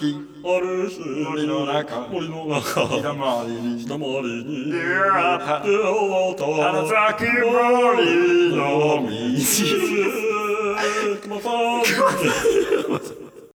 日ある日森の中森の中。ひだまりに。ひだまりに。出会った出会った花咲き森の道また